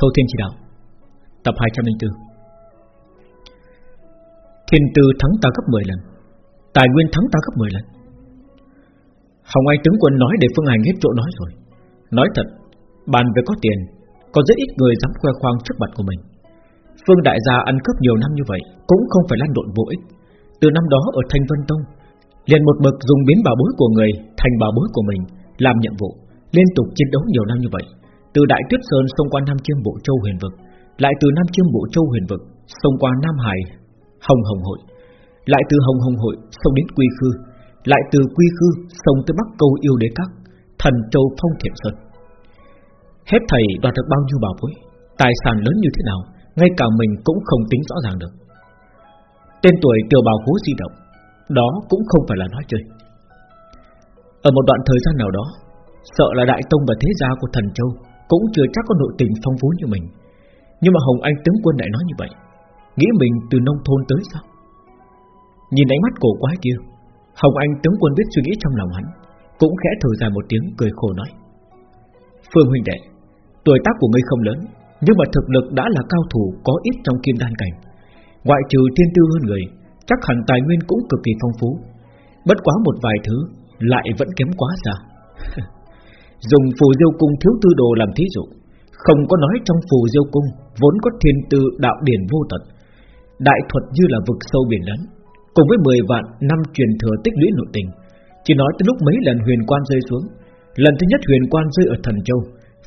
Thâu Thiên Chỉ Đạo, Tập 204 Thiên tư thắng ta gấp 10 lần, Tài nguyên thắng ta gấp 10 lần. Hồng Anh tướng quân nói để Phương Hành hết chỗ nói rồi. Nói thật, Bàn về có tiền, Có rất ít người dám khoe khoang trước mặt của mình. Phương Đại gia ăn cướp nhiều năm như vậy Cũng không phải lăn lộn vô ích. Từ năm đó ở Thanh Vân Tông, liền một bậc dùng biến bảo bối của người, Thành bảo bối của mình, Làm nhiệm vụ, Liên tục chiến đấu nhiều năm như vậy. Từ Đại Tuyết Sơn xông qua Nam Chiêm Bộ Châu huyền vực, Lại từ Nam Chiêm Bộ Châu huyền vực Xông qua Nam Hải Hồng Hồng Hội, Lại từ Hồng Hồng Hội xông đến Quy Khư, Lại từ Quy Khư xông tới Bắc Câu Yêu Đế Các, Thần Châu Phong Thiện Sơn. Hết thầy đoạt được bao nhiêu bảo bối, Tài sản lớn như thế nào, Ngay cả mình cũng không tính rõ ràng được. Tên tuổi tiểu bảo cố di động, Đó cũng không phải là nói chơi. Ở một đoạn thời gian nào đó, Sợ là đại tông và thế gia của thần châu cũng chưa chắc có nội tình phong phú như mình. Nhưng mà Hồng Anh tướng quân lại nói như vậy. Nghĩ mình từ nông thôn tới sao? Nhìn ánh mắt cổ quái kia, Hồng Anh tướng quân biết suy nghĩ trong lòng hắn, Cũng khẽ thở dài một tiếng cười khổ nói. Phương huynh đệ, Tuổi tác của ngươi không lớn, Nhưng mà thực lực đã là cao thủ có ít trong kim đan cảnh. Ngoại trừ thiên tư hơn người, Chắc hẳn tài nguyên cũng cực kỳ phong phú. Bất quá một vài thứ Lại vẫn kém quá xa. Dùng phù diêu cung thiếu tư đồ làm thí dụ. Không có nói trong phù diêu cung Vốn có thiên tư đạo điển vô tận. Đại thuật như là vực sâu biển lớn, Cùng với 10 vạn năm truyền thừa tích lũy nội tình. Chỉ nói tới lúc mấy lần huyền quan rơi xuống. Lần thứ nhất huyền quan rơi ở thần châu,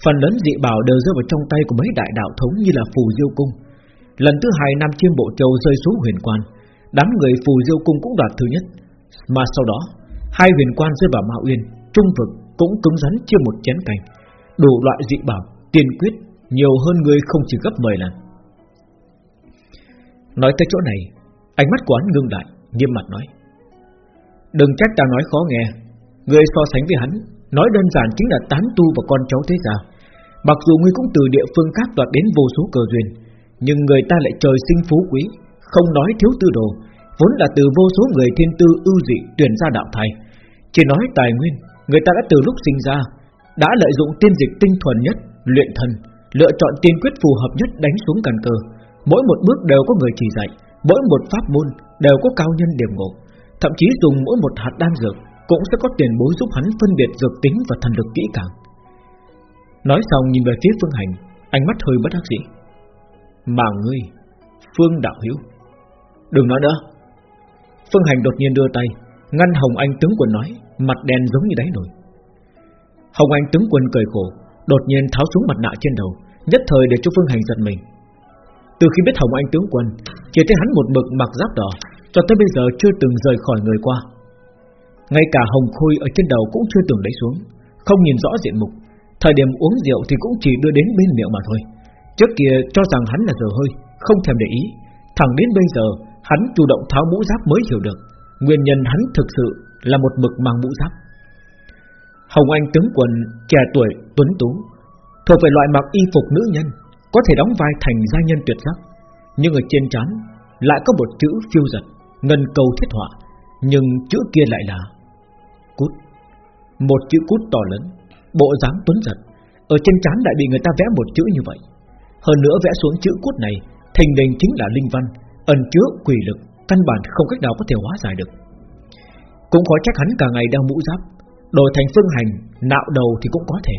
Phần lớn dị bảo đều rơi vào trong tay của mấy đại đạo thống như là phù diêu cung. Lần thứ hai năm chiêm bộ châu rơi xuống huyền quan, Đám người phù diêu cung cũng đoạt thứ nhất. Mà sau đó, Hai huyền quan rơi vào mạo Uyên Trung vực cũng cứng rắn chia một chén canh. Đủ loại dị bảo, tiên quyết Nhiều hơn người không chỉ gấp 10 lần. Nói tới chỗ này Ánh mắt của hắn ngưng lại Nghiêm mặt nói. Đừng trách ta nói khó nghe. Người so sánh với hắn Nói đơn giản chính là tán tu và con cháu thế gia. Mặc dù ngươi cũng từ địa phương khác đoạt đến vô số cờ duyên Nhưng người ta lại trời sinh phú quý Không nói thiếu tư đồ Vốn là từ vô số người thiên tư ưu dị tuyển ra đạo thầy Chỉ nói tài nguyên Người ta đã từ lúc sinh ra, Đã lợi dụng tiên dịch tinh thuần nhất, Luyện thần, Lựa chọn tiên quyết phù hợp nhất đánh xuống căn cơ. Mỗi một bước đều có người chỉ dạy, Mỗi một pháp môn đều có cao nhân điểm ngộ. Thậm chí dùng mỗi một hạt đan dược Cũng sẽ có tiền bối giúp hắn phân biệt dược tính và thần lực kỹ càng. Nói xong nhìn về phía Phương Hành, Ánh mắt hơi bất đắc dĩ. Mà ngươi, Phương Đạo Hiếu Đừng nói nữa. Phương Hành đột nhiên đưa tay Ngăn Hồng Anh tướng quân nói, Mặt đen giống như đáy nồi. Hồng Anh tướng quân cười khổ, Đột nhiên tháo xuống mặt nạ trên đầu, Nhất thời để cho Phương Hành giật mình. Từ khi biết Hồng Anh tướng quân, Chỉ thấy hắn một mực mặc giáp đỏ, Cho tới bây giờ chưa từng rời khỏi người qua. Ngay cả Hồng Khôi ở trên đầu cũng chưa từng lấy xuống, Không nhìn rõ diện mục. Thời điểm uống rượu thì cũng chỉ đưa đến bên miệng mà thôi. Trước kia cho rằng hắn là dở hơi, Không thèm để ý. Thẳng đến bây giờ, hắn chủ động tháo mũ giáp mới hiểu được. Nguyên nhân hắn thực sự là một mực mang mũ giáp. Hồng Anh tướng quân trẻ tuổi, tuấn tú, thuộc về loại mặc y phục nữ nhân, có thể đóng vai thành gia nhân tuyệt sắc, nhưng ở trên trán lại có một chữ phiêu giật, ngân cầu thiết họa, nhưng chữ kia lại là cút. Một chữ cút to lớn, bộ dáng tuấn giật, ở trên trán lại bị người ta vẽ một chữ như vậy. Hơn nữa vẽ xuống chữ cút này thình lình chính là linh văn, ẩn chứa quỷ lực căn bản không cách nào có thể hóa giải được. Cũng khó trách hắn cả ngày đeo mũ giáp, Đổi thành phương hành, Nạo đầu thì cũng có thể.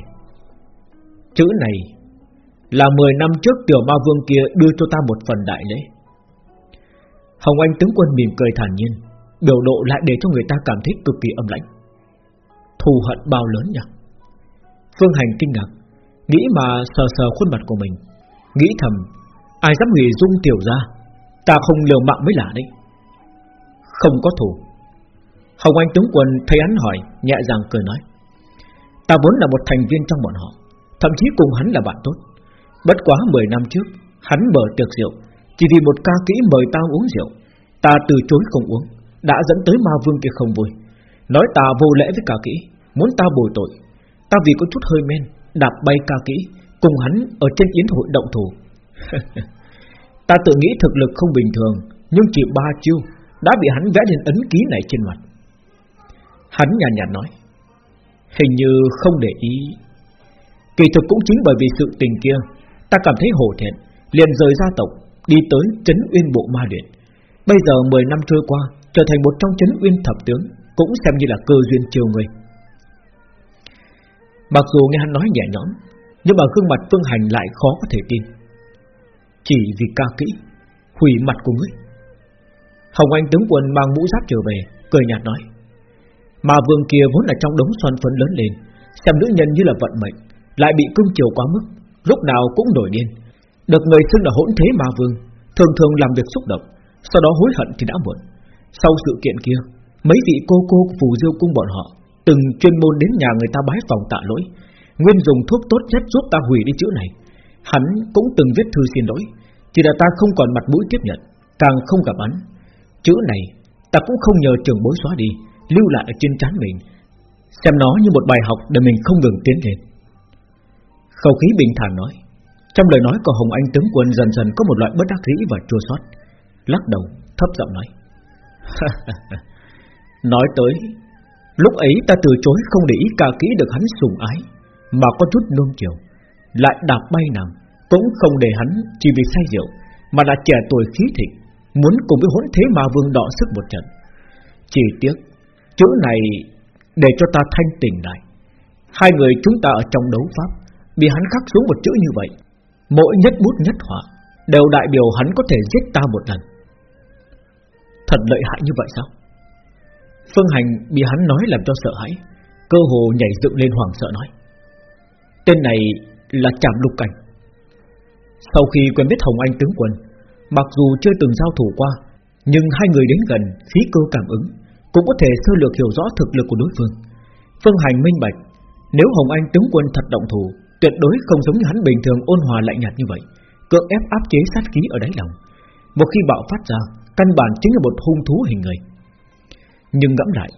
Chữ này Là 10 năm trước tiểu ma vương kia Đưa cho ta một phần đại lễ. Hồng Anh tướng quân mỉm cười thản nhiên, Biểu độ lại để cho người ta cảm thấy cực kỳ âm lãnh. Thù hận bao lớn nhỉ? Phương hành kinh ngạc, Nghĩ mà sờ sờ khuôn mặt của mình, Nghĩ thầm, Ai dám hủy dung tiểu ra Ta không liều mạng mới lạ đấy. Không có thù. Hồng Anh tướng quân thấy hắn hỏi, Nhẹ nhàng cười nói, Ta vốn là một thành viên trong bọn họ, Thậm chí cùng hắn là bạn tốt. Bất quá 10 năm trước, Hắn mở tiệc rượu, Chỉ vì một ca kỹ mời ta uống rượu. Ta từ chối không uống, Đã dẫn tới ma vương kia không vui. Nói ta vô lễ với ca kỹ, Muốn ta bồi tội. Ta vì có chút hơi men, Đạp bay ca kỹ, Cùng hắn ở trên yến hội động thủ. Ta tự nghĩ thực lực không bình thường, Nhưng chỉ ba chiêu đã bị hắn vẽ lên ấn ký này trên mặt. Hắn nhàn nhạt, nói Hình như không để ý. Kỳ thực cũng chính bởi vì sự tình kia Ta cảm thấy hổ thẹn Liền rời gia tộc Đi tới Trấn Uyên Bộ Ma luyện. Bây giờ 10 năm trôi qua Trở thành một trong Trấn Uyên Thập Tướng Cũng xem như là cơ duyên chiều người. Mặc dù nghe hắn nói nhẹ nhõm Nhưng mà gương mặt Phương Hành lại khó có thể tin. Chỉ vì ca kỹ Hủy mặt của ngươi Hồng Anh tướng quân mang mũ giáp trở về, Cười nhạt nói. Mà vương kia vốn là trong đống xoan phấn lớn lên, Xem nữ nhân như là vận mệnh, Lại bị cưng chiều quá mức, Lúc nào cũng nổi điên. Được người xưng là hỗn thế ma vương, Thường thường làm việc xúc động, Sau đó hối hận thì đã muộn. Sau sự kiện kia, Mấy vị cô cô phù diêu cung bọn họ, Từng chuyên môn đến nhà người ta bái phòng tạ lỗi, Nguyên dùng thuốc tốt nhất giúp ta hủy đi chữ này. Hắn cũng từng viết thư xin lỗi, Chỉ là ta không còn mặt mũi tiếp nhận, Càng không gặp hắn. Chữ này, ta cũng không nhờ trường bối xóa đi, Lưu lại ở trên trán mình. Xem nó như một bài học để mình không ngừng tiến lên Khẩu khí bình thản nói, Trong lời nói của Hồng Anh tướng quân dần dần có một loại bất đắc dĩ và chua xót. Lắc đầu, thấp giọng nói Nói tới, Lúc ấy ta từ chối không để ý ca kỹ được hắn sùng ái, Mà có chút nương chiều. Lại đạp bay nàng, Cũng không để hắn chỉ vì say rượu, Mà là trẻ tuổi khí thịnh. Muốn cùng với hỗn thế mà vương đọ sức một trận. Chỉ tiếc, Chữ này để cho ta thanh tỉnh lại. Hai người chúng ta ở trong đấu pháp, Bị hắn khắc xuống một chữ như vậy, Mỗi nhất bút nhất họa Đều đại biểu hắn có thể giết ta một lần. Thật lợi hại như vậy sao? Phương Hành bị hắn nói làm cho sợ hãi, Cơ hồ nhảy dựng lên hoảng sợ nói. Tên này là Trạm Lục Cảnh. Sau khi quen biết Hồng Anh tướng quân Mặc dù chưa từng giao thủ qua, Nhưng hai người đến gần, Khí cơ cảm ứng, Cũng có thể sơ lược hiểu rõ thực lực của đối phương. Phương Hành minh bạch, Nếu Hồng Anh tướng quân thật động thủ, Tuyệt đối không giống như hắn bình thường ôn hòa lạnh nhạt như vậy, Cưỡng ép áp chế sát khí ở đáy lòng. Một khi bạo phát ra, Căn bản chính là một hung thú hình người. Nhưng ngẫm lại,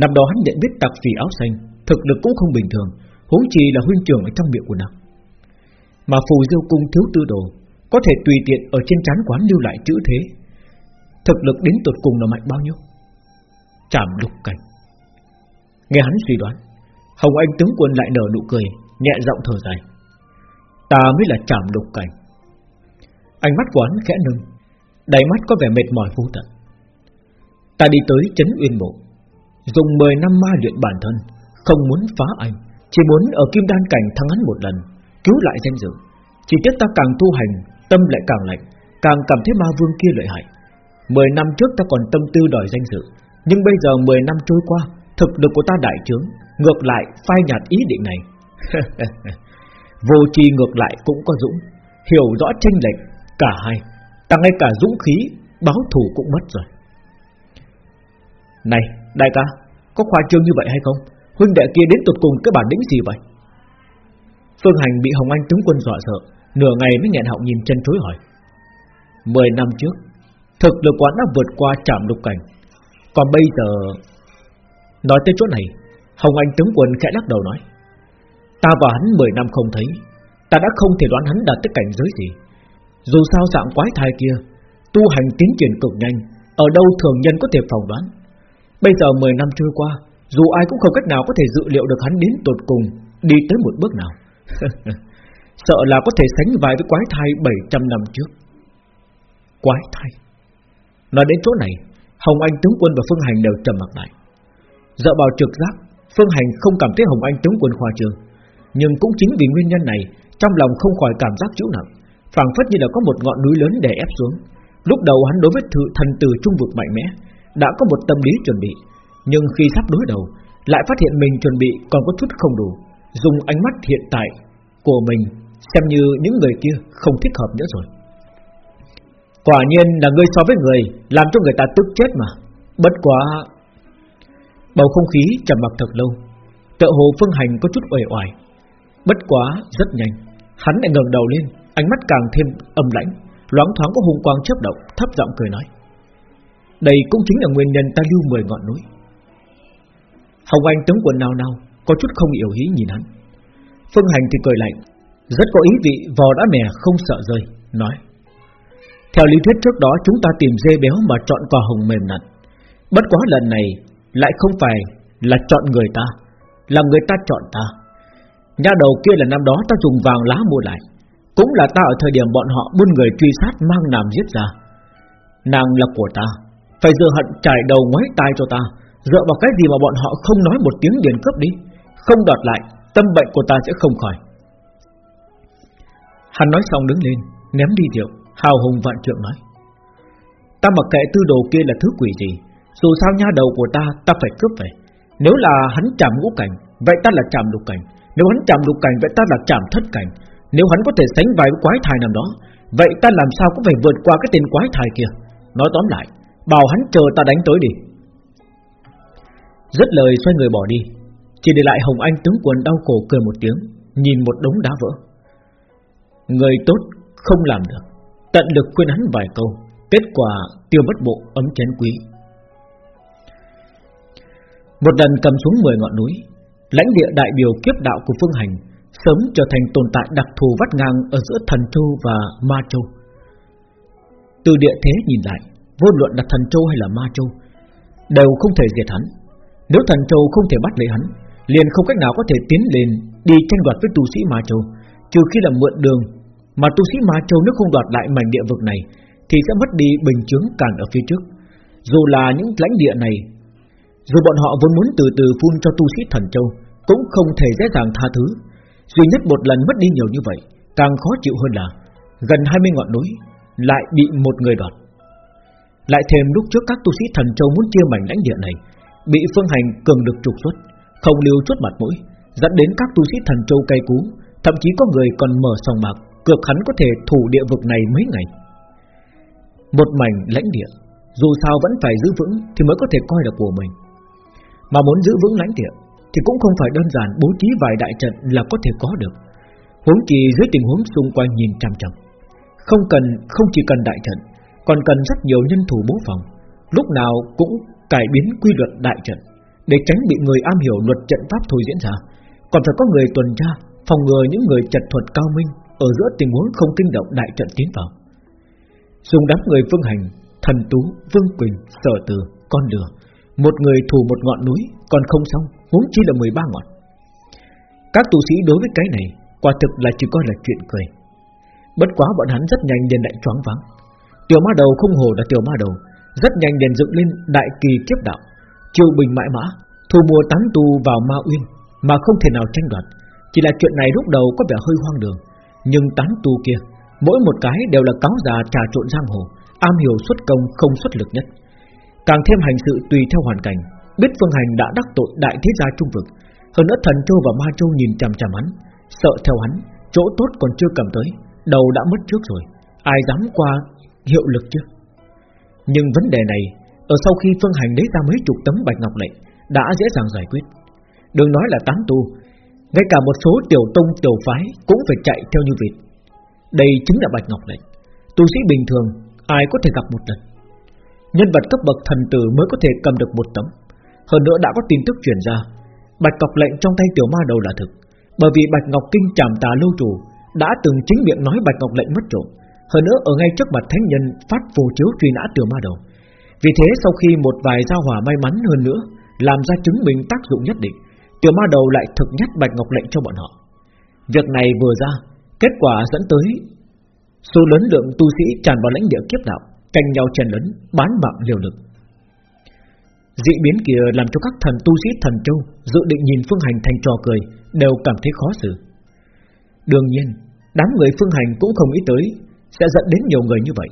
Năm đó hắn nhận biết tặc phì áo xanh, Thực lực cũng không bình thường, huống chi là huynh trưởng ở trong miệng của nàng. Mà phù diêu cung thiếu tư đồ có thể tùy tiện ở trên trán quán lưu lại chữ thế. Thực lực đến tột cùng là mạnh bao nhiêu? Chạm lục cảnh. Nghe hắn suy đoán, Hồng Anh tướng quân lại nở nụ cười, Nhẹ giọng thở dài. Ta mới là chạm lục cảnh. Ánh mắt quán khẽ nâng Đầy mắt có vẻ mệt mỏi vô tận. Ta đi tới chấn uyên bộ, Dùng 10 năm ma luyện bản thân, Không muốn phá anh Chỉ muốn ở kim đan cảnh thắng hắn một lần, Cứu lại danh dự. Chỉ tiếc ta càng tu hành Tâm lại càng lạnh, Càng cảm thấy ma vương kia lợi hại. 10 năm trước ta còn tâm tư đòi danh dự, Nhưng bây giờ 10 năm trôi qua, Thực lực của ta đại trướng, Ngược lại phai nhạt ý định này. Vô tri ngược lại cũng có dũng, Hiểu rõ tranh lệch, Cả hai, Ta ngay cả dũng khí, Báo thù cũng mất rồi. Này, đại ca, Có khoa trương như vậy hay không? Huynh đệ kia đến tụt cùng cái bản lĩnh gì vậy? Phương Hành bị Hồng Anh tướng quân dọa sợ Nửa ngày mới nghẹn họng nhìn chân chối hỏi. Mười năm trước, Thực lực quán đã vượt qua trạm lục cảnh. Còn bây giờ, Nói tới chỗ này, Hồng Anh tướng quân khẽ lắc đầu nói. Ta và hắn 10 năm không thấy, Ta đã không thể đoán hắn đạt tới cảnh giới gì. Dù sao dạng quái thai kia, Tu hành tiến triển cực nhanh, Ở đâu thường nhân có thể phỏng đoán. Bây giờ 10 năm trôi qua, Dù ai cũng không cách nào có thể dự liệu được hắn đến tột cùng Đi tới một bước nào. Sợ là có thể sánh vai với quái thai 700 năm trước. Quái thai? Nói đến chỗ này, Hồng Anh tướng quân và Phương Hành đều trầm mặt lại. Dựa vào trực giác, Phương Hành không cảm thấy Hồng Anh tướng quân khoa trương. Nhưng cũng chính vì nguyên nhân này, Trong lòng không khỏi cảm giác chịu nặng, phảng phất như là có một ngọn núi lớn đè ép xuống. Lúc đầu hắn đối với thự thần Từ trung vực mạnh mẽ, Đã có một tâm lý chuẩn bị. Nhưng khi sắp đối đầu, Lại phát hiện mình chuẩn bị còn có chút không đủ, Dùng ánh mắt hiện tại Của mình Xem như những người kia không thích hợp nữa rồi. Quả nhiên là ngươi so với người, Làm cho người ta tức chết mà. Bất quá, Bầu không khí trầm mặc thật lâu. Tợ hồ phương hành có chút uể oải. Bất quá, rất nhanh, Hắn lại ngẩng đầu lên, Ánh mắt càng thêm âm lãnh, Loáng thoáng có hung quang chớp động, Thấp giọng cười nói. Đây cũng chính là nguyên nhân ta lưu mười ngọn núi. Hồng Anh tướng quần nào nào Có chút không hiểu hí nhìn hắn. Phương hành thì cười lạnh. Rất có ý vị, vò đã mè không sợ rơi, Nói. Theo lý thuyết trước đó, chúng ta tìm dê béo Mà chọn quả hồng mềm nặn. Bất quá lần này, lại không phải là chọn người ta, Là người ta chọn ta. Nhà đầu kia là năm đó ta dùng vàng lá mua lại. Cũng là ta ở thời điểm bọn họ buôn người truy sát mang nàng giết ra. Nàng là của ta, Phải dựa hận trải đầu ngoái tai cho ta. Dựa vào cái gì mà bọn họ không nói một tiếng điền cướp đi? Không đoạt lại, Tâm bệnh của ta sẽ không khỏi. Hắn nói xong đứng lên, Ném đi rượu, Hào hùng vạn trượng nói. Ta mặc kệ tư đồ kia là thứ quỷ gì, Dù sao nha đầu của ta Ta phải cướp về. Nếu là hắn chạm ngũ cảnh, Vậy ta là chạm lục cảnh. Nếu hắn chạm lục cảnh, Vậy ta là chạm thất cảnh. Nếu hắn có thể sánh vai với quái thai nào đó, Vậy ta làm sao cũng phải vượt qua cái tên quái thai kia? Nói tóm lại, Bảo hắn chờ ta đánh tới đi. Rất lời xoay người bỏ đi. Chỉ để lại Hồng Anh tướng quần đau khổ cười một tiếng, Nhìn một đống đá vỡ. Người tốt không làm được. Tận lực khuyên hắn vài câu, Kết quả tiêu mất bộ ấm chén quý. Một lần cầm xuống 10 ngọn núi, Lãnh địa đại biểu kiếp đạo của Phương Hành Sớm trở thành tồn tại đặc thù vắt ngang Ở giữa Thần Châu và Ma Châu. Từ địa thế nhìn lại, Vô luận là Thần Châu hay là Ma Châu, Đều không thể diệt hắn. Nếu Thần Châu không thể bắt lấy hắn, Liền không cách nào có thể tiến lên Đi tranh đoạt với tu sĩ Ma Châu, Trừ khi là mượn đường mà tu sĩ Ma Châu nếu không đoạt lại mảnh địa vực này, Thì sẽ mất đi bình chứng cản ở phía trước. Dù là những lãnh địa này, Dù bọn họ vốn muốn từ từ phun cho tu sĩ Thần Châu, Cũng không thể dễ dàng tha thứ. Duy nhất một lần mất đi nhiều như vậy, Càng khó chịu hơn là Gần 20 ngọn núi Lại bị một người đoạt. Lại thêm lúc trước các tu sĩ thần châu muốn chia mảnh lãnh địa này, Bị phương hành cường được trục xuất, Không lưu chút mặt mũi, Dẫn đến các tu sĩ thần châu cay cú, Thậm chí có người còn mở sòng bạc. Cược hắn có thể thủ địa vực này mấy ngày. Một mảnh lãnh địa, Dù sao vẫn phải giữ vững Thì mới có thể coi là của mình. Mà muốn giữ vững lãnh địa Thì cũng không phải đơn giản bố trí vài đại trận là có thể có được. Huống chi dưới tình huống xung quanh nhìn chăm chăm Không cần, Không chỉ cần đại trận, Còn cần rất nhiều nhân thủ bố phòng, Lúc nào cũng cải biến quy luật đại trận Để tránh bị người am hiểu luật trận pháp thôi diễn ra. Còn phải có người tuần tra, phòng ngừa những người chật thuật cao minh ở giữa tình huống không kinh động đại trận tiến vào. Dùng đám người Vương Hành, Thần Tú, Vương Quỳnh, Sở Từ, Con Lừa, một người thủ một ngọn núi, còn không xong, huống chi là 13 ngọn. Các tu sĩ đối với cái này, quả thực là chỉ coi là chuyện cười. Bất quá bọn hắn rất nhanh liền đại choáng váng. Tiểu ma đầu không hồ là tiểu ma đầu, rất nhanh liền dựng lên đại kỳ kiếp đạo, chiêu bình mãi mã, thu mua tán tu vào ma uyên mà không thể nào tranh đoạt, chỉ là chuyện này lúc đầu có vẻ hơi hoang đường nhưng tán tu kia, Mỗi một cái đều là cáo già trà trộn giang hồ, Am hiểu xuất công không xuất lực nhất. Càng thêm hành sự tùy theo hoàn cảnh, Biết phương hành đã đắc tội đại thế gia trung vực. Hơn nữa thần châu và ma châu nhìn chằm chằm hắn, Sợ theo hắn, Chỗ tốt còn chưa cầm tới, Đầu đã mất trước rồi. Ai dám qua hiệu lực chứ? Nhưng vấn đề này, Ở sau khi phương hành lấy ra mấy chục tấm bạch ngọc lệnh Đã dễ dàng giải quyết. Đừng nói là tán tu ngay cả một số tiểu tông, tiểu phái Cũng phải chạy theo như vịt. Đây chính là Bạch Ngọc Lệnh. Tu sĩ bình thường, ai có thể gặp một lần? Nhân vật cấp bậc thần tử mới có thể cầm được một tấm. Hơn nữa đã có tin tức truyền ra. Bạch Ngọc Lệnh trong tay tiểu ma đầu là thực. Bởi vì Bạch Ngọc Kinh trảm tà lâu chủ Đã từng chính miệng nói Bạch Ngọc Lệnh mất trộm. Hơn nữa ở ngay trước mặt thánh nhân Phát phù chiếu truy nã tiểu ma đầu. Vì thế sau khi một vài giao hỏa may mắn hơn nữa, Làm ra chứng minh tác dụng nhất định Tiểu ma đầu lại thực nhất bạch ngọc lệnh cho bọn họ. Việc này vừa ra, Kết quả dẫn tới Số lớn lượng tu sĩ tràn vào lãnh địa kiếp đạo Canh nhau chèn lớn Bán mạng liều lực Dị biến kia làm cho các thần tu sĩ thần châu Dự định nhìn phương hành thành trò cười, Đều cảm thấy khó xử. Đương nhiên, Đám người phương hành cũng không nghĩ tới Sẽ dẫn đến nhiều người như vậy.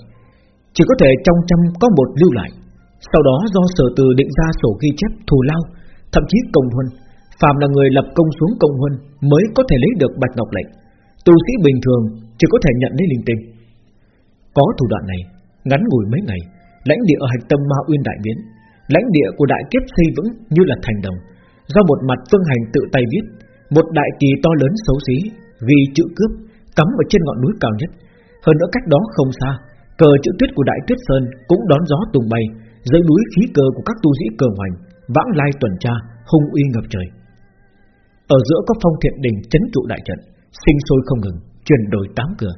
Chỉ có thể trong trăm có một lưu lại, Sau đó do sở từ định ra sổ ghi chép thù lao, Thậm chí công huân. Phạm là người lập công xuống công huân Mới có thể lấy được bạch ngọc lệnh. Tu sĩ bình thường chỉ có thể nhận lấy linh tinh. Có thủ đoạn này, Ngắn ngủi mấy ngày, Lãnh địa ở hạch tâm Ma Uyên đại biến, Lãnh địa của đại kiếp xây vững như là thành đồng, Do một mặt phương hành tự tay viết, Một đại kỳ to lớn xấu xí, Ghi chữ cướp Cắm ở trên ngọn núi cao nhất. Hơn nữa cách đó không xa, Cờ chữ tuyết của đại tuyết sơn Cũng đón gió tung bay, Dưới núi khí cờ của các tu sĩ cường hoành, Vãng lai tuần tra, Hung uy ngập trời ở giữa có phong thiện đình chấn trụ đại trận, Sinh sôi không ngừng, Chuyển đổi tám cửa.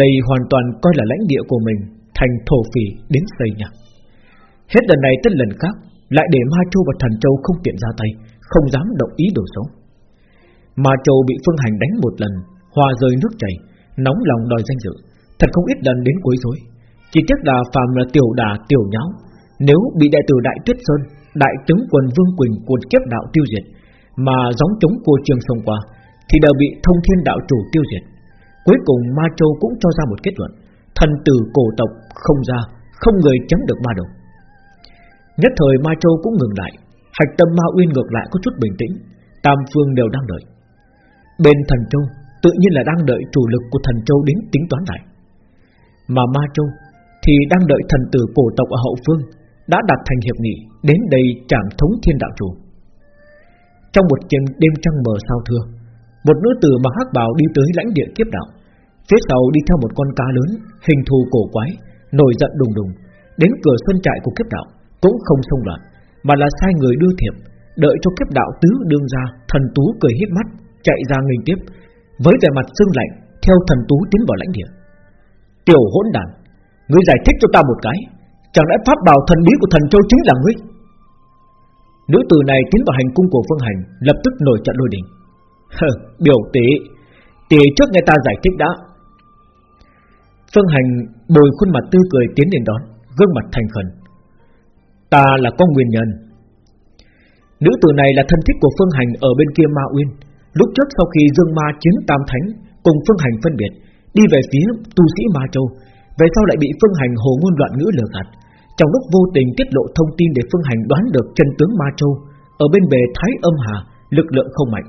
Đây hoàn toàn coi là lãnh địa của mình, Thành thổ phỉ đến xây nhà. Hết lần này tới lần khác, Lại để Ma Châu và Thần Châu không tiện ra tay, Không dám động ý đồ xấu. Ma Châu bị Phương Hành đánh một lần, Hòa rơi nước chảy, Nóng lòng đòi danh dự. Thật không ít lần đến cuối rối. Chỉ tiếc là phàm là tiểu đà, tiểu nháo. Nếu bị đại tử Đại Tuyết Sơn, Đại tướng quân Vương Quỳnh cuột kiếp đạo tiêu diệt mà giống chống cô trường sông qua, Thì đều bị thông thiên đạo chủ tiêu diệt. Cuối cùng Ma Châu cũng cho ra một kết luận, Thần tử cổ tộc không ra, Không người chấm được ma đầu. Nhất thời Ma Châu cũng ngừng lại, Hạch tâm Ma Uyên ngược lại có chút bình tĩnh, Tam phương đều đang đợi. Bên thần Châu, Tự nhiên là đang đợi chủ lực của thần Châu đến tính toán lại. Mà Ma Châu Thì đang đợi thần tử cổ tộc ở hậu phương Đã đặt thành hiệp nghị, Đến đây trảm thống thiên đạo chủ. Trong một đêm, đêm trăng mờ sao thưa Một nữ tử mặc hắc bào đi tới lãnh địa kiếp đạo. Phía sau đi theo một con cá lớn Hình thù cổ quái Nổi giận đùng đùng. Đến cửa sân trại của kiếp đạo Cũng không xông loạn Mà là sai người đưa thiệp Đợi cho kiếp đạo tứ đương ra Thần tú cười hít mắt Chạy ra nghênh tiếp Với vẻ mặt sương lạnh Theo thần tú tiến vào lãnh địa. Tiểu hỗn đàn Ngươi giải thích cho ta một cái Chẳng lẽ pháp bảo thần bí của thần châu chính là ngươi? Nữ tử này tiến vào hành cung của Phương Hành, Lập tức nổi trận lôi đình. Biểu tỷ Tỷ trước nghe ta giải thích đã. Phương Hành bồi khuôn mặt tươi cười tiến đến đón, Gương mặt thành khẩn. Ta là con nguyên nhân. Nữ tử này là thân thích của Phương Hành Ở bên kia Ma Uyên. Lúc trước sau khi Dương Ma chiến Tam Thánh Cùng Phương Hành phân biệt, Đi về phía tu sĩ Ma Châu, Về sau lại bị Phương Hành hồ ngôn loạn ngữ lừa gạt. Trong lúc vô tình tiết lộ thông tin Để Phương Hành đoán được chân tướng Ma Châu, Ở bên bề Thái Âm Hà, Lực lượng không mạnh.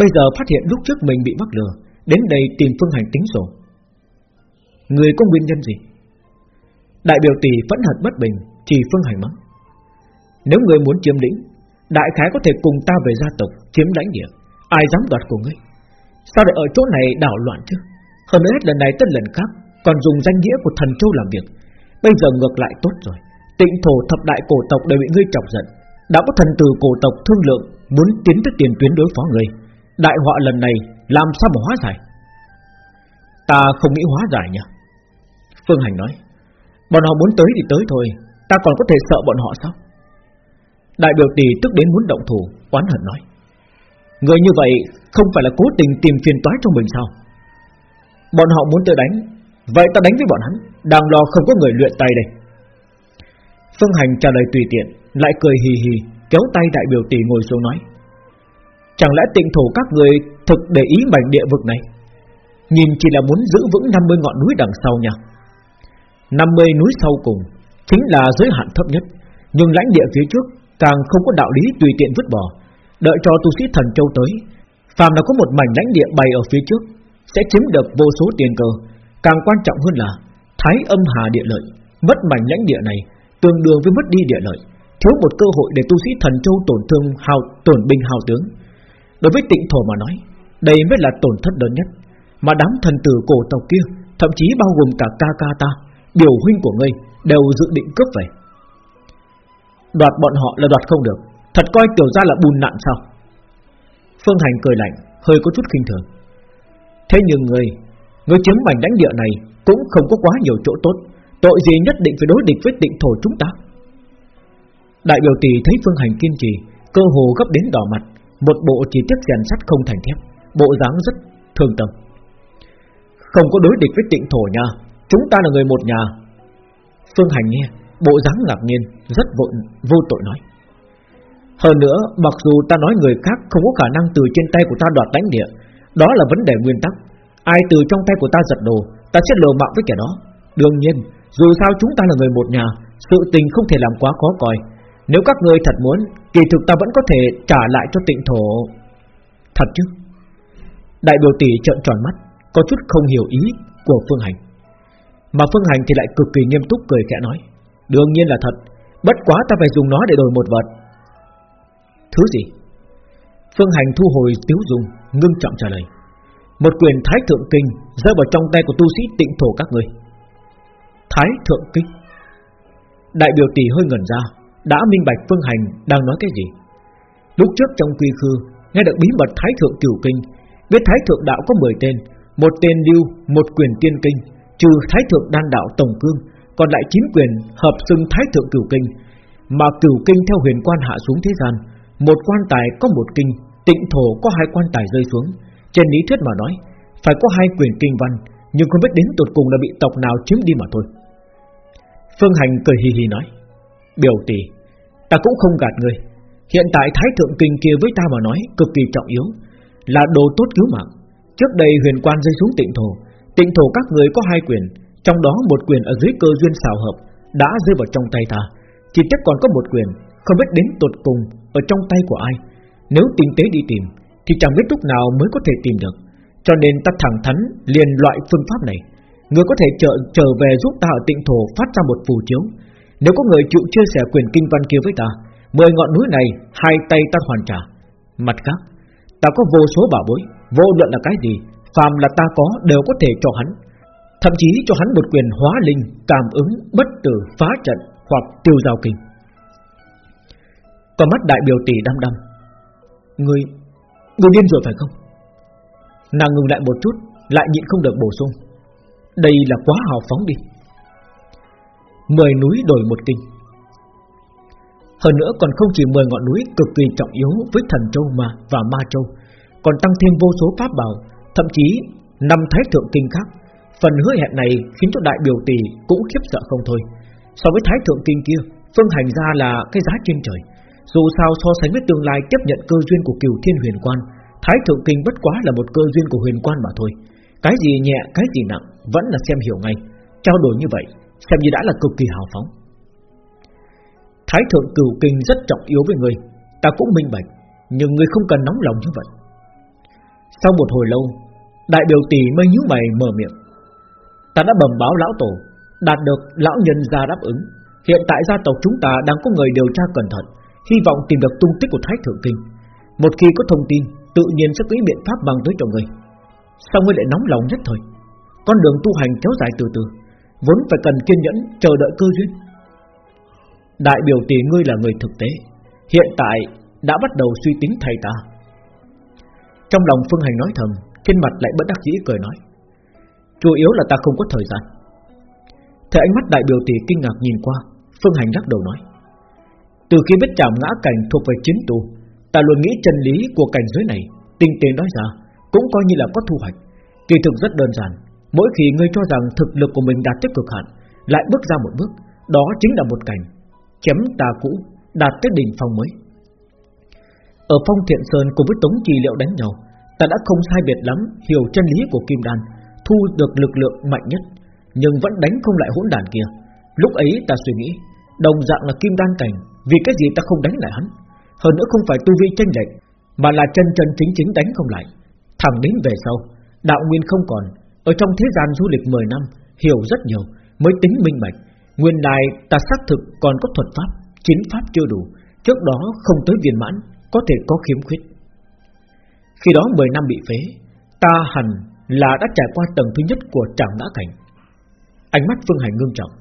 Bây giờ phát hiện lúc trước mình bị mắc lừa, Đến đây tìm Phương Hành tính sổ. Người có nguyên nhân gì? Đại biểu tỷ phẫn hận bất bình Chỉ Phương Hành mắng. Nếu người muốn chiếm lĩnh, Đại khái có thể cùng ta về gia tộc, Chiếm lãnh địa. Ai dám đoạt của ngươi? Sao lại ở chỗ này đảo loạn chứ? Hơn nữa hết lần này tất lần khác, Còn dùng danh nghĩa của thần châu làm việc. Bây giờ ngược lại tốt rồi. Tịnh thổ thập đại cổ tộc đều bị ngươi chọc giận. Đã có thần từ cổ tộc thương lượng, Muốn tiến tới tiền tuyến đối phó ngươi. Đại họa lần này làm sao mà hóa giải? Ta không nghĩ hóa giải nhỉ? Phương Hành nói, Bọn họ muốn tới thì tới thôi, Ta còn có thể sợ bọn họ sao? Đại biểu tỷ tức đến muốn động thủ, Oán hận nói, Người như vậy không phải là cố tình tìm phiền toái trong mình sao? Bọn họ muốn tới đánh, Vậy ta đánh với bọn hắn, Đang lo không có người luyện tay đây. Phương Hành trả lời tùy tiện, Lại cười hì hì, Kéo tay đại biểu tỷ ngồi xuống nói. Chẳng lẽ tịnh thổ các người Thực để ý mảnh địa vực này? Nhìn chỉ là muốn giữ vững 50 ngọn núi đằng sau nha. 50 núi sau cùng Chính là giới hạn thấp nhất, Nhưng lãnh địa phía trước Càng không có đạo lý tùy tiện vứt bỏ. Đợi cho tu sĩ thần châu tới, Phàm là có một mảnh lãnh địa bày ở phía trước, Sẽ chiếm được vô số tiền cơ Càng quan trọng hơn là Thái âm hà địa lợi, Mất mảnh lãnh địa này Tương đương với mất đi địa lợi, Thiếu một cơ hội để tu sĩ thần châu tổn thương hào, tổn binh hào tướng. Đối với tịnh thổ mà nói, Đây mới là tổn thất lớn nhất, Mà đám thần tử cổ tộc kia, Thậm chí bao gồm cả ca ca ta, Điều huynh của ngươi, Đều dự định cướp về. Đoạt bọn họ là đoạt không được, Thật coi tiểu gia là bùn nạn sao? Phương Hành cười lạnh, Hơi có chút kinh thường. Thế nhưng người Người chiếm mảnh đánh địa này Cũng không có quá nhiều chỗ tốt. Tội gì nhất định phải đối địch với tịnh thổ chúng ta Đại biểu tỷ thấy Phương Hành kiên trì Cơ hồ gấp đến đỏ mặt Một bộ chỉ tiếp rèn sắt không thành thép Bộ dáng rất thương tâm Không có đối địch với tịnh thổ nha Chúng ta là người một nhà Phương Hành nghe Bộ dáng ngạc nhiên Rất vội, vô tội nói hơn nữa, mặc dù ta nói người khác không có khả năng từ trên tay của ta đoạt đánh địa, đó là vấn đề nguyên tắc. Ai từ trong tay của ta giật đồ, ta sẽ lừa mạng với kẻ đó. Đương nhiên, dù sao chúng ta là người một nhà, sự tình không thể làm quá khó coi. Nếu các ngươi thật muốn, kỳ thực ta vẫn có thể trả lại cho tịnh thổ. Thật chứ? Đại biểu tỷ trợn tròn mắt, có chút không hiểu ý của Phương Hành. Mà Phương Hành thì lại cực kỳ nghiêm túc cười khẽ nói, đương nhiên là thật, bất quá ta phải dùng nó để đổi một vật. Thứ gì Phương Hành thu hồi tiếu dùng Ngưng trọng trả lời Một quyền Thái Thượng Kinh rơi vào trong tay của tu sĩ tịnh thổ các người Thái Thượng Kinh. Đại biểu tỷ hơi ngẩn ra Đã minh bạch Phương Hành đang nói cái gì. Lúc trước trong quy khư Nghe được bí mật Thái Thượng Cửu Kinh Biết Thái Thượng Đạo có 10 tên Một tên lưu, một quyền tiên kinh Trừ Thái Thượng Đan Đạo Tổng Cương Còn lại chín quyền hợp xưng Thái Thượng Cửu Kinh. Mà Cửu Kinh theo huyền quan hạ xuống thế gian một quan tài có một kinh Tịnh thổ có hai quan tài rơi xuống. Trên lý thuyết mà nói Phải có hai quyền kinh văn nhưng không biết đến tột cùng là bị tộc nào chiếm đi mà thôi. Phương Hành cười hì hì nói, Biểu tỷ, Ta cũng không gạt người Hiện tại Thái Thượng Kinh kia với ta mà nói Cực kỳ trọng yếu, Là đồ tốt cứu mạng. Trước đây huyền quan rơi xuống tịnh thổ Tịnh thổ các người có hai quyền, Trong đó một quyền ở dưới cơ duyên xào hợp Đã rơi vào trong tay ta. Chỉ tiếc còn có một quyền, Không biết đến tột cùng ở trong tay của ai. Nếu tinh tế đi tìm, Thì chẳng biết lúc nào mới có thể tìm được. Cho nên ta thẳng thắn liền loại phương pháp này. Người có thể trở, trở về giúp ta ở tịnh thổ phát ra một phù chiếu. Nếu có người chịu chia sẻ quyền kinh văn kia với ta Mười ngọn núi này Hai tay ta hoàn trả. Mặt khác Ta có vô số bảo bối Vô luận là cái gì Phàm là ta có đều có thể cho hắn. Thậm chí cho hắn một quyền hóa linh Cảm ứng, bất tử, phá trận Hoặc tiêu giao kinh. Còn mắt đại biểu tỷ đăm đăm. Người Người điên rồi phải không? Nàng ngừng lại một chút, Lại nhịn không được bổ sung. Đây là quá hào phóng đi. Mười núi đổi một kinh. Hơn nữa còn không chỉ mười ngọn núi cực kỳ trọng yếu với thần châu mà, và ma châu, Còn tăng thêm vô số pháp bảo, Thậm chí năm thái thượng kinh khác. Phần hứa hẹn này khiến cho đại biểu tỷ cũng khiếp sợ không thôi. So với thái thượng kinh kia, Phương hành ra là cái giá trên trời. Dù sao so sánh với tương lai tiếp nhận cơ duyên của cửu thiên huyền quan Thái thượng kinh bất quá là một cơ duyên của huyền quan mà thôi. Cái gì nhẹ, cái gì nặng Vẫn là xem hiểu ngay. Trao đổi như vậy Xem như đã là cực kỳ hào phóng. Thái thượng cửu kinh rất trọng yếu với người. Ta cũng minh bạch Nhưng người không cần nóng lòng như vậy. Sau một hồi lâu Đại biểu tỷ mới nhíu mày mở miệng. Ta đã bẩm báo lão tổ Đạt được lão nhân ra đáp ứng. Hiện tại gia tộc chúng ta đang có người điều tra cẩn thận Hy vọng tìm được tung tích của Thái Thượng Kinh. Một khi có thông tin Tự nhiên sẽ có biện pháp bằng tới cho người. Sao ngươi lại nóng lòng nhất thời? Con đường tu hành kéo dài từ từ, Vốn phải cần kiên nhẫn, chờ đợi cơ duyên. Đại biểu tỷ ngươi là người thực tế, Hiện tại đã bắt đầu suy tính thầy ta. Trong lòng Phương Hành nói thầm, Trên mặt lại bất đắc dĩ cười nói, Chủ yếu là ta không có thời gian. Thế ánh mắt đại biểu tỷ kinh ngạc nhìn qua, Phương Hành lắc đầu nói, Từ khi biết chạm ngã cảnh thuộc về chính tu Ta luôn nghĩ chân lý của cảnh giới này, Tinh tế nói ra, Cũng coi như là có thu hoạch. Kỳ thực rất đơn giản, Mỗi khi ngươi cho rằng thực lực của mình đạt tới cực hạn, Lại bước ra một bước, Đó chính là một cảnh, Chém tà cũ, Đạt tới đỉnh phong mới. Ở phong thiện sơn cùng với tống trì liệu đánh nhau, Ta đã không sai biệt lắm Hiểu chân lý của kim đan, Thu được lực lượng mạnh nhất, Nhưng vẫn đánh không lại hỗn đàn kia. Lúc ấy ta suy nghĩ, Đồng dạng là kim đan cảnh, Vì cái gì ta không đánh lại hắn? Hơn nữa không phải tu vi tranh lệch, Mà là chân chân chính chính đánh không lại. Thẳng đến về sau, Đạo nguyên không còn. Ở trong thế gian du lịch 10 năm, Hiểu rất nhiều, Mới tính minh bạch. Nguyên đài ta xác thực còn có thuật pháp, Chiến pháp chưa đủ. Trước đó không tới viên mãn, Có thể có khiếm khuyết. Khi đó 10 năm bị phế, Ta hẳn là đã trải qua tầng thứ nhất của tràng đã cảnh. Ánh mắt Phương Hành ngưng trọng.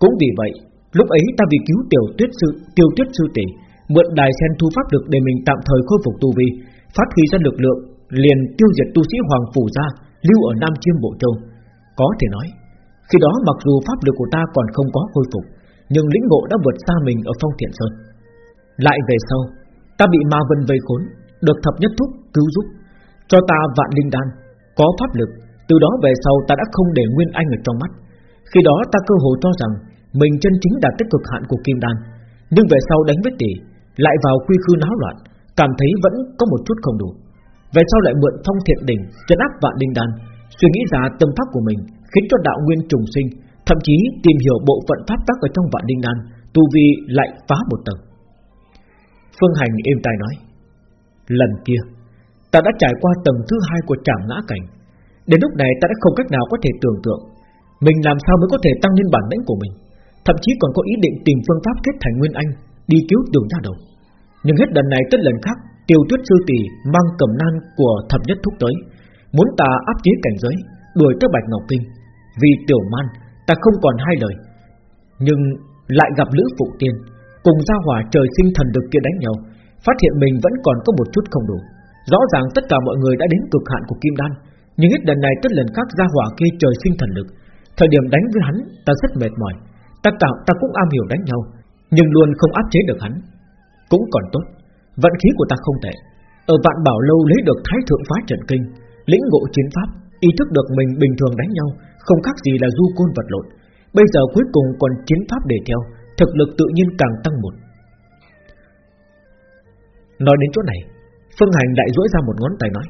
Cũng vì vậy, Lúc ấy ta vì cứu tiểu tuyết sư, Tiêu tuyết sư tỷ mượn đài sen thu pháp lực để mình tạm thời khôi phục tu vi, phát huy ra lực lượng, liền tiêu diệt tu sĩ hoàng phủ gia lưu ở Nam Chiêm Bộ Châu. Có thể nói, khi đó mặc dù pháp lực của ta còn không có khôi phục, nhưng lĩnh ngộ đã vượt xa mình ở Phong Thiện Sơn. Lại về sau, ta bị ma vân vây khốn, được thập nhất thúc cứu giúp, cho ta vạn linh đan, có pháp lực. Từ đó về sau ta đã không để Nguyên Anh ở trong mắt. Khi đó ta cơ hồ cho rằng mình chân chính đạt tới cực hạn của Kim Đan, nhưng về sau đánh với tỷ lại vào quy khư náo loạn, cảm thấy vẫn có một chút không đủ. Về sau lại mượn phong thiện đỉnh chấn áp vạn linh đan, suy nghĩ ra tâm pháp của mình, khiến cho đạo nguyên trùng sinh, thậm chí tìm hiểu bộ phận pháp tắc ở trong vạn linh đan, tu vi lại phá một tầng. Phương Hành êm tai nói, lần kia ta đã trải qua tầng thứ hai của trảm ngã cảnh, đến lúc này ta đã không cách nào có thể tưởng tượng mình làm sao mới có thể tăng lên bản lĩnh của mình, thậm chí còn có ý định tìm phương pháp kết thành nguyên anh đi cứu đường ra đầu. Nhưng hết lần này tới lần khác, tiêu tuyết sư tỷ mang cầm nan của thập nhất thúc tới, muốn ta áp chế cảnh giới, đuổi tới bạch ngọc kinh. Vì tiểu man, ta không còn hai lời, nhưng lại gặp lữ phụ tiên, cùng gia hỏa trời sinh thần được kia đánh nhau, phát hiện mình vẫn còn có một chút không đủ. Rõ ràng tất cả mọi người đã đến cực hạn của kim đan, nhưng hết lần này tới lần khác gia hỏa kia trời sinh thần lực. Thời điểm đánh với hắn, ta rất mệt mỏi, ta cảm ta cũng am hiểu đánh nhau, nhưng luôn không áp chế được hắn cũng còn tốt. Vận khí của ta không tệ. Ở vạn bảo lâu lấy được thái thượng phá trận kinh, Lĩnh ngộ chiến pháp, Ý thức được mình bình thường đánh nhau, Không khác gì là du côn vật lộn. Bây giờ cuối cùng còn chiến pháp để theo, Thực lực tự nhiên càng tăng một. Nói đến chỗ này, Phương Hành lại duỗi ra một ngón tay nói,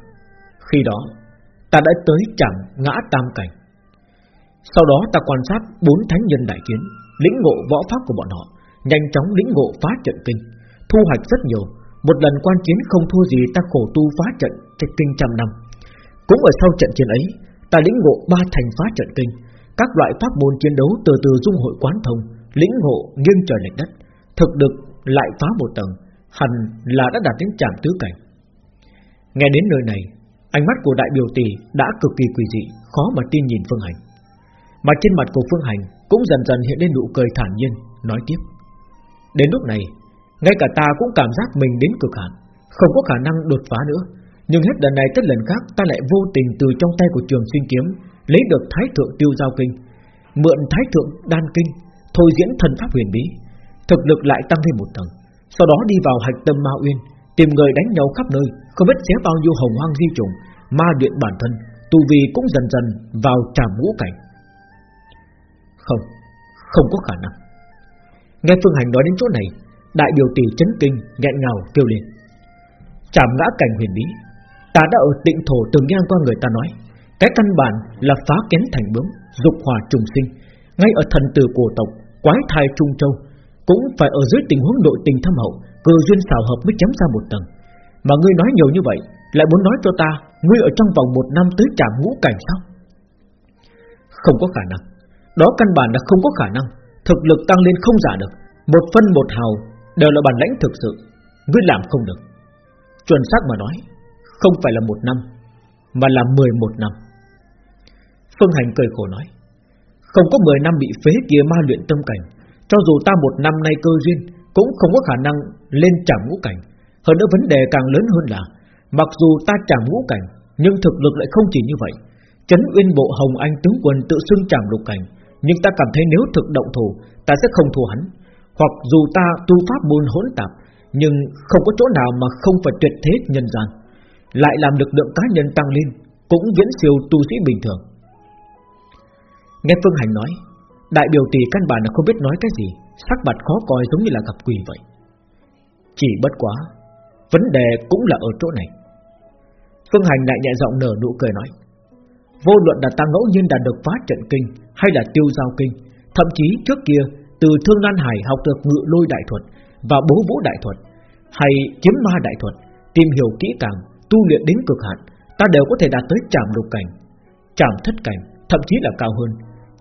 Khi đó, Ta đã tới chẳng ngã tam cảnh. Sau đó ta quan sát bốn thánh nhân đại chiến, Lĩnh ngộ võ pháp của bọn họ, Nhanh chóng lĩnh ngộ phá trận kinh. Thu hoạch rất nhiều. Một lần quan chiến không thua gì ta khổ tu phá trận Trạch kinh trăm năm. Cũng ở sau trận chiến ấy, Ta lĩnh ngộ ba thành phá trận kinh. Các loại pháp môn chiến đấu từ từ dung hội quán thông, Lĩnh ngộ nghiêng trời lệch đất. Thực được lại phá một tầng, Hẳn là đã đạt đến trạm tứ cảnh. Nghe đến nơi này, Ánh mắt của đại biểu tỷ đã cực kỳ quỷ dị, Khó mà tin nhìn Phương Hành. Mà trên mặt của Phương Hành Cũng dần dần hiện lên nụ cười thản nhiên, Nói tiếp. Đến lúc này ngay cả ta cũng cảm giác mình đến cực hạn, Không có khả năng đột phá nữa. Nhưng hết lần này tới lần khác, ta lại vô tình từ trong tay của trường xuyên kiếm Lấy được thái thượng tiêu giao kinh. Mượn thái thượng đan kinh, Thôi diễn thần pháp huyền bí, Thực lực lại tăng thêm một tầng. Sau đó đi vào hạch tâm ma uyên, Tìm người đánh nhau khắp nơi, Không biết xé bao nhiêu hồng hoang di trùng, Ma luyện bản thân Tu vi cũng dần dần vào trảm ngũ cảnh. Không Không có khả năng. Nghe Phương Hành nói đến chỗ này Đại điều tỷ chấn kinh, nghẹn ngào, kêu lên. Trảm ngã cảnh huyền bí, Ta đã ở tịnh thổ từng nghe qua người ta nói, Cái căn bản là phá kén thành bướm, Dục hòa trùng sinh. Ngay ở thần tử cổ tộc, Quái thai Trung Châu, Cũng phải ở dưới tình huống nội tình thâm hậu, Cơ duyên xào hợp mới chấm ra một tầng. Mà ngươi nói nhiều như vậy, Lại muốn nói cho ta, Ngươi ở trong vòng một năm tới trảm ngũ cảnh sao? Không có khả năng. Đó căn bản là không có khả năng. Thực lực tăng lên không giả được. Một phân một hào đều là bản lãnh thực sự Ngươi làm không được. Chuẩn xác mà nói, Không phải là một năm, Mà là mười một năm. Phương Hành cười khổ nói, Không có mười năm bị phế kia ma luyện tâm cảnh, Cho dù ta một năm nay cơ duyên Cũng không có khả năng lên trảm ngũ cảnh. Hơn nữa vấn đề càng lớn hơn là, Mặc dù ta trảm ngũ cảnh, Nhưng thực lực lại không chỉ như vậy. Chấn uyên bộ Hồng Anh tướng quân tự xưng trảm lục cảnh, Nhưng ta cảm thấy nếu thực động thủ, Ta sẽ không thua hắn. Hoặc dù ta tu pháp môn hỗn tạp, Nhưng không có chỗ nào mà không phải tuyệt thế nhân gian. Lại làm lực lượng cá nhân tăng lên, Cũng viễn siêu tu sĩ bình thường. Nghe Phương Hành nói, Đại biểu tỷ căn bản là không biết nói cái gì, Sắc mặt khó coi giống như là gặp quỷ vậy. Chỉ bất quá, Vấn đề cũng là ở chỗ này. Phương Hành lại nhẹ giọng nở nụ cười nói, Vô luận là ta ngẫu nhiên đạt được phá trận kinh Hay là tiêu giao kinh, Thậm chí trước kia từ Thương Lan Hải học được ngự lôi đại thuật Và bố vũ đại thuật, Hay kiếm ma đại thuật, Tìm hiểu kỹ càng, Tu luyện đến cực hạn, Ta đều có thể đạt tới chạm lục cảnh chạm thất cảnh, Thậm chí là cao hơn.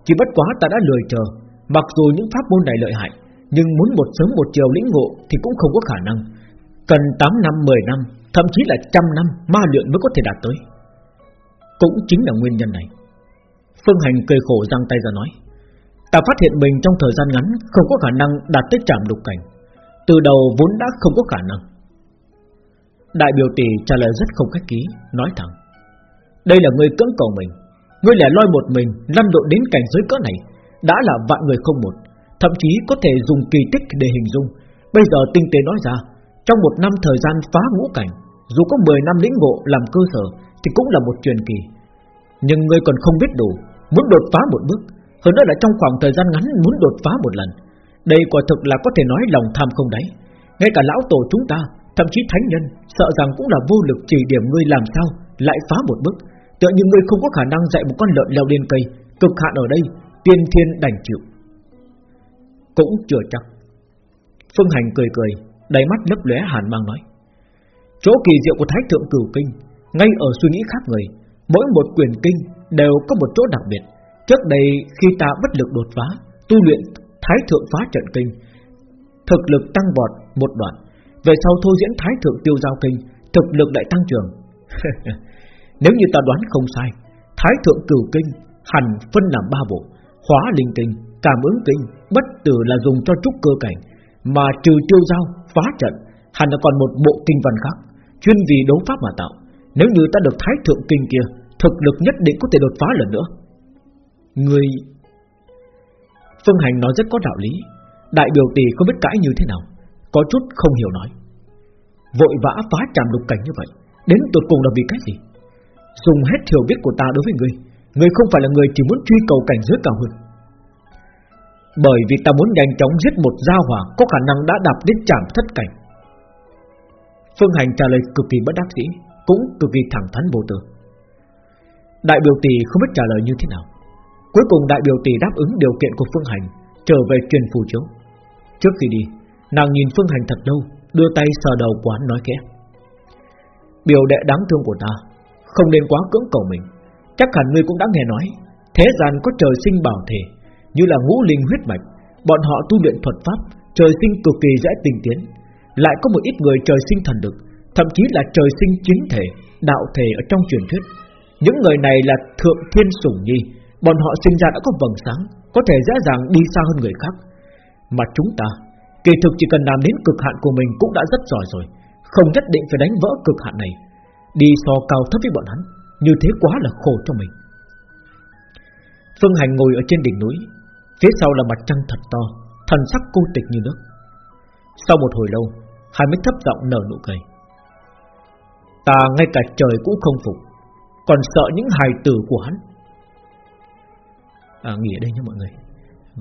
Chỉ bất quá ta đã lười chờ, Mặc dù những pháp môn này lợi hại, Nhưng muốn một sớm một chiều lĩnh ngộ Thì cũng không có khả năng. Cần 8 năm 10 năm, Thậm chí là trăm năm ma luyện mới có thể đạt tới. Cũng chính là nguyên nhân này. Phương Hành cười khổ giang tay ra nói Ta phát hiện mình trong thời gian ngắn Không có khả năng đạt tới trạm lục cảnh. Từ đầu vốn đã không có khả năng. Đại biểu tỷ trả lời rất không khách ký Nói thẳng. Đây là người cưỡng cầu mình. Ngươi lẻ loi một mình, Lăn lộn đến cảnh giới cỡ này, Đã là vạn người không một. Thậm chí có thể dùng kỳ tích để hình dung. Bây giờ tinh tế nói ra, Trong một năm thời gian phá ngũ cảnh, Dù có 10 năm lĩnh ngộ làm cơ sở, Thì cũng là một truyền kỳ. Nhưng ngươi còn không biết đủ, Muốn đột phá một bước hơn nữa là trong khoảng thời gian ngắn muốn đột phá một lần. Đây quả thực là có thể nói lòng tham không đáy. Ngay cả lão tổ chúng ta, Thậm chí thánh nhân, Sợ rằng cũng là vô lực chỉ điểm ngươi làm sao, Lại phá một bước. Tựa như ngươi không có khả năng dạy một con lợn leo lên cây, Cực hạn ở đây, Tiên thiên đành chịu. Cũng chưa chắc. Phương Hành cười cười, Đầy mắt lấp lóe hàn mang nói, Chỗ kỳ diệu của Thái Thượng Cửu Kinh, Ngay ở suy nghĩ khác người, Mỗi một quyền kinh đều có một chỗ đặc biệt. Trước đây khi ta bất lực đột phá Tu luyện Thái Thượng phá trận kinh Thực lực tăng vọt một đoạn. Về sau thôi diễn Thái Thượng tiêu giao kinh Thực lực lại tăng trưởng. Nếu như ta đoán không sai Thái Thượng Cửu Kinh hẳn phân làm ba bộ Hóa linh kinh, cảm ứng kinh Bất tử là dùng cho trúc cơ cảnh Mà trừ tiêu giao, phá trận Hẳn là còn một bộ kinh văn khác Chuyên vì đấu pháp mà tạo. Nếu như ta được thái thượng kinh kia Thực lực nhất định có thể đột phá lần nữa. Người Phương Hành nói rất có đạo lý. Đại biểu tỷ không biết cãi như thế nào Có chút không hiểu nói. Vội vã phá tràm lục cảnh như vậy Đến tột cùng là vì cái gì? Dùng hết hiểu biết của ta đối với người, người không phải là người chỉ muốn truy cầu cảnh giới cao hơn. Bởi vì ta muốn nhanh chóng giết một gia hỏa Có khả năng đã đạp đến chạm thất cảnh. Phương Hành trả lời cực kỳ bất đắc dĩ Cũng cực kỳ thẳng thắn vô tư. Đại biểu tỷ không biết trả lời như thế nào. Cuối cùng đại biểu tỷ đáp ứng điều kiện của Phương Hành, Trở về truyền phù chiếu. Trước khi đi, Nàng nhìn Phương Hành thật lâu, Đưa tay sờ đầu quán nói khẽ. Biểu đệ đáng thương của ta, Không nên quá cưỡng cầu mình. Chắc hẳn ngươi cũng đã nghe nói, Thế gian có trời sinh bảo thể, Như là ngũ linh huyết mạch. Bọn họ tu luyện thuật pháp, Trời sinh cực kỳ dễ tinh tiến. Lại có một ít người trời sinh thần lực, Thậm chí là trời sinh chính thể, Đạo thể ở trong truyền thuyết. Những người này là thượng thiên sủng nhi Bọn họ sinh ra đã có vầng sáng, Có thể dễ dàng đi xa hơn người khác. Mà chúng ta, Kỳ thực chỉ cần làm đến cực hạn của mình cũng đã rất giỏi rồi, Không nhất định phải đánh vỡ cực hạn này. Đi so cao thấp với bọn hắn, Như thế quá là khổ cho mình. Phương Hành ngồi ở trên đỉnh núi, Phía sau là mặt trăng thật to, Thần sắc cô tịch như nước. Sau một hồi lâu, hai mới thấp giọng nở nụ cười. Ta ngay cả trời cũng không phục, Còn sợ những hài tử của hắn à, Nghỉ ở đây nha mọi người.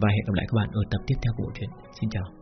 Và hẹn gặp lại các bạn ở tập tiếp theo của bộ truyện. Xin chào.